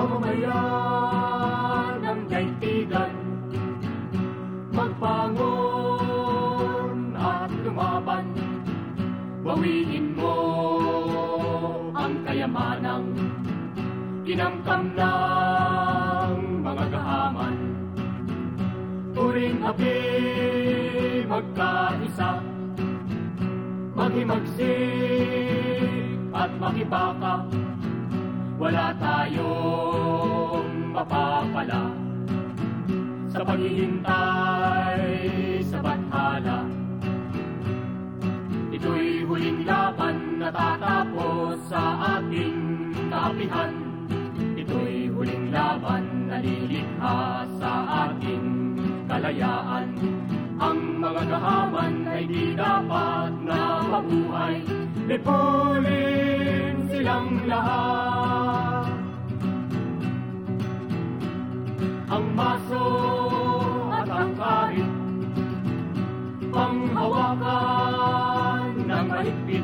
mamamaya ng daigdigan Magpangon at lumaban. Bawiin mo ang kayamanang Kinangkam ng mga gahaman Turing api magkaisa Maghimagsik at makibaka wala tayong mapapala sa paghihintay sa bathala. Ito'y huling laban na tatapos sa ating kaapihan. Ito'y huling laban na lilikha sa ating kalayaan. Ang mga gahaman ay di dapat na mabuhay. Lipulin silang lahat. Mahigpit.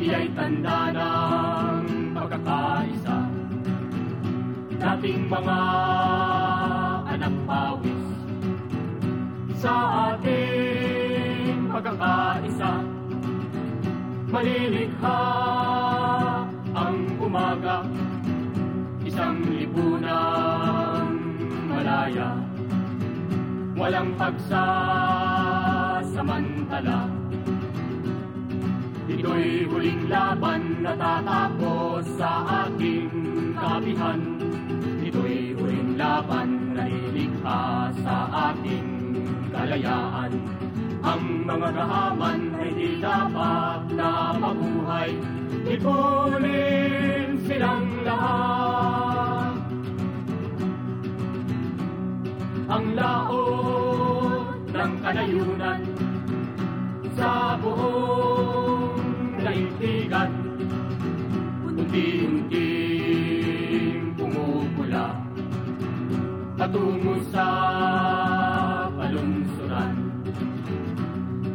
Iya'y tanda ng pagkakaisa. Dating mga anak pawis sa ating pagkakaisa. Malilikha ang umaga, isang lipunang malaya. Walang pagsasamantala. Ito'y huling laban na tatapos sa ating kapihan. Ito'y huling laban na lilikha sa ating kalayaan. Ang mga gahaman ay di dapat na mabuhay. Ipunin silang lahat. Ang laot ng kanayunan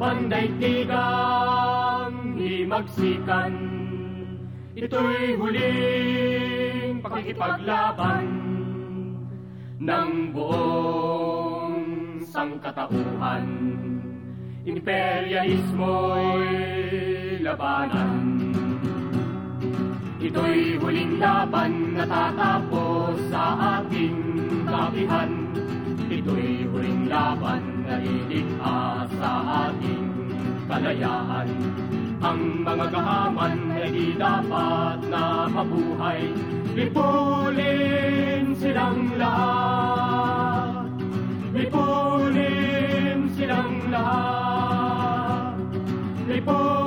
Pandaigdigang himagsikan, ito'y huling pakikipaglaban ng buong sangkatauhan. Imperialismo'y labanan. Ito'y huling laban na tatapos sa ating kapihan. Ito'y huling laban na lilikha sa ating kalayaan. Ang mga gahaman ay di dapat na mabuhay. Lipulin silang lahat. Lipulin silang lahat. Lipulin